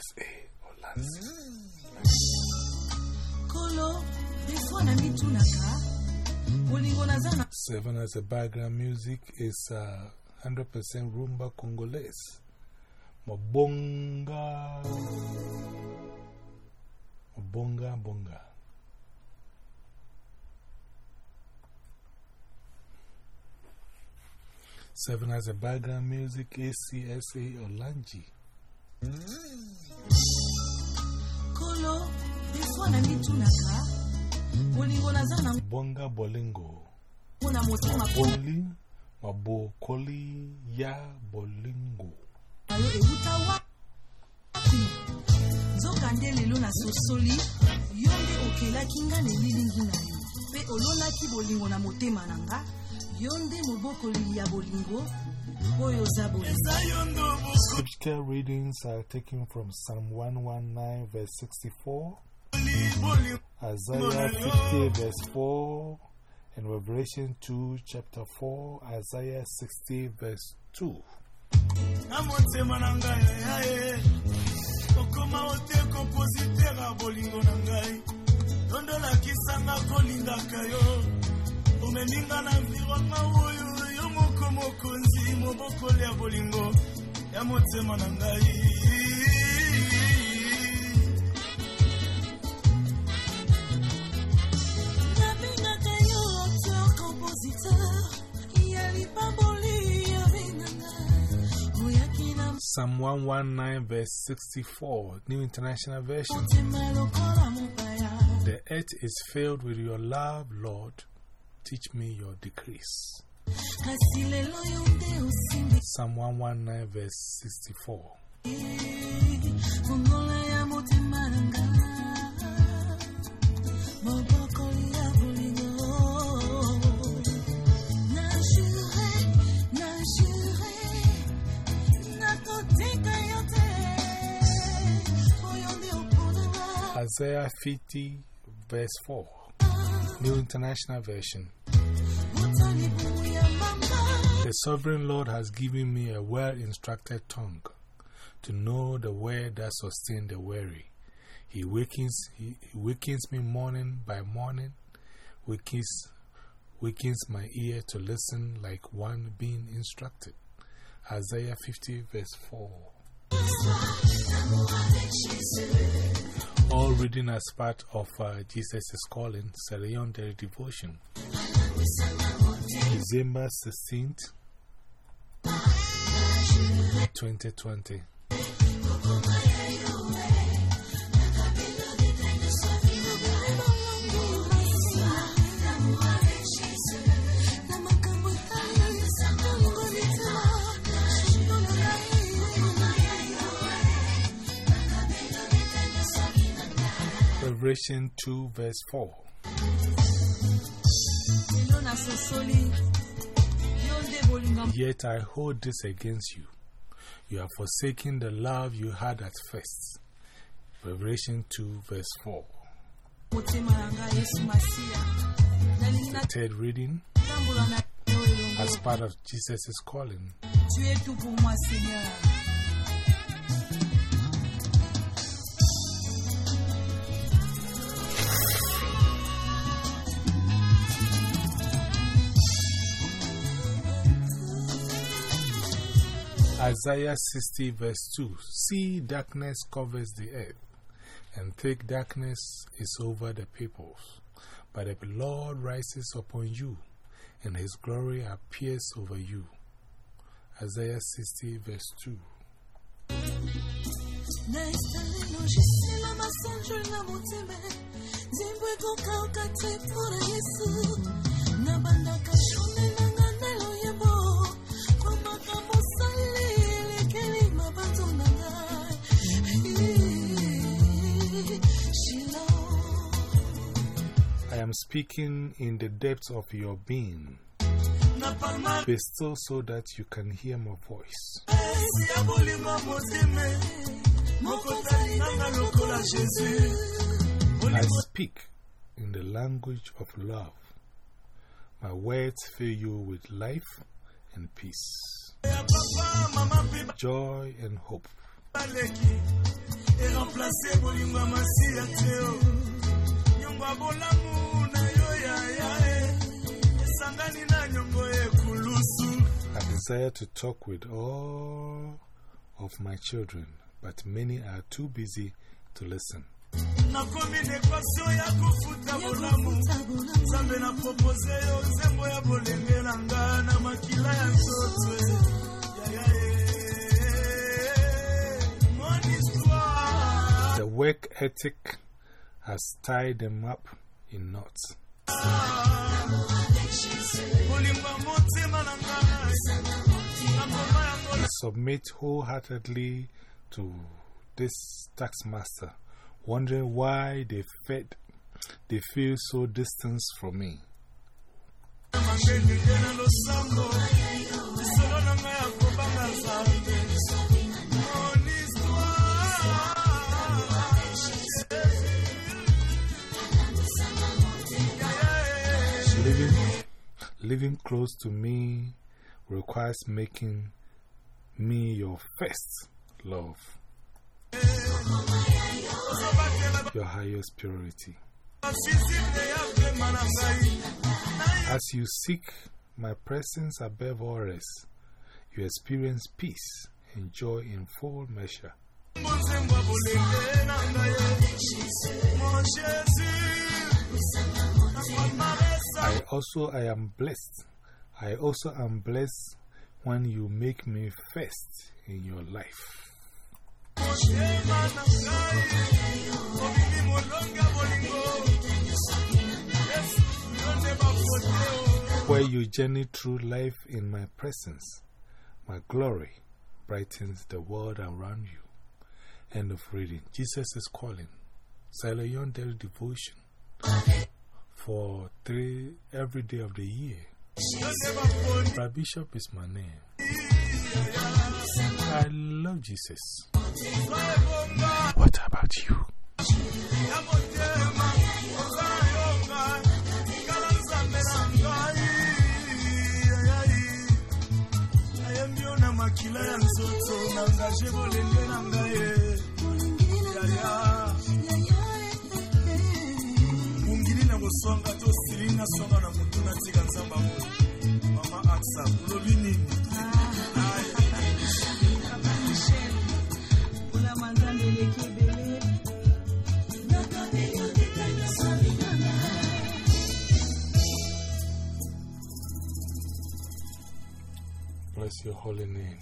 CSA Olanzi. kolo defoi na mitunaka bolingo naza na Serving as a background music is uh, 100% rumba Congolese. Mabonga. Mabonga, bonga. Seven as a background music is CSA Olanji. Kolo defoi na mitunaka bolingo naza na Bonga bolingo. ngo na motema Boli, mabokoli ya bolingo. na yo euta wapi nzoka nde lelo nasosoli yo nde okelaki nga na elilingi na yo mpe olonaki bolingo na motema na nga yo nde mobokoli ya bolingo Scripture readings are taken from Psalm 119, verse 64, Isaiah 50, verse 4, and Revelation 2, chapter 4, Isaiah 60, verse 2. na motema na ngai. Yaye okoma ote kompositere ya bolingo na ngai tondolakisanga kolingaka omeninga yo mokonzi mobokoli ya bolingo ya motema na ngai nabengaka yo auteur compositeur ya lipamboli ya benanga oyaki na Psalm 119, verse 64, New International Version. motema lokola mopaya The earth is filled with your love, Lord. Teach me your decrees. Kasi lelo yo nde osimbi Psalm 119, verse 64. kongola ya motema na nga mobokoli ya bolingo. Na jure na jure nakotika yo te oyo nde oponanga Isaiah 50, verse 4, ah. New International Version. The sovereign Lord has given me a well instructed tongue to know the word that sustains the weary. He wakens, he, wakens me morning by morning, wakens, wakens my ear to listen like one being instructed. Isaiah 50, verse 4. All reading as part of uh, Jesus is Calling, Sarah Young Daily Devotion. December 16th, 2020. Revelation 2, verse 4. Yet I hold this against you. You have forsaken the love you had at first. Revelation 2, verse 4. motema na ngai yesu masiya nalingi Third reading as part of Jesus Calling. Isaiah 60, verse 2. See, darkness covers the earth, and thick darkness is over the peoples. But the Lord rises upon you, and his glory appears over you. Isaiah 60, verse 2. Am speaking in the depths of your being. Be still so that you can hear my voice. I speak in the language of love. My words fill you with life and peace, joy and hope. I desire to talk with all of my children, but many are too busy to listen. nakomi na ekwatio ya kofuta bolamu. nzambe na propose yo nzembo ya bolenge na nga na makila ya nzoto yaya mon histoire The work ethic has tied them up in knots. Bolingo ya motema na ngai na ngoma yango I submit wholeheartedly to this taxmaster, wondering why they fed, they feel so distant from me. Living, living close to me requires making me your first love, your highest purity. As you seek my presence above all else, you experience peace and joy in full measure. Also I am blessed. I also am blessed when you make me first in your life. Where you journey through life in my presence, my glory brightens the world around you. End of reading. Jesus is calling. Silent Daily Devotion for three every day of the year. Bishop is my name. I love Jesus. What about you? Mungili na amo mama aksa nini Bless your holy name.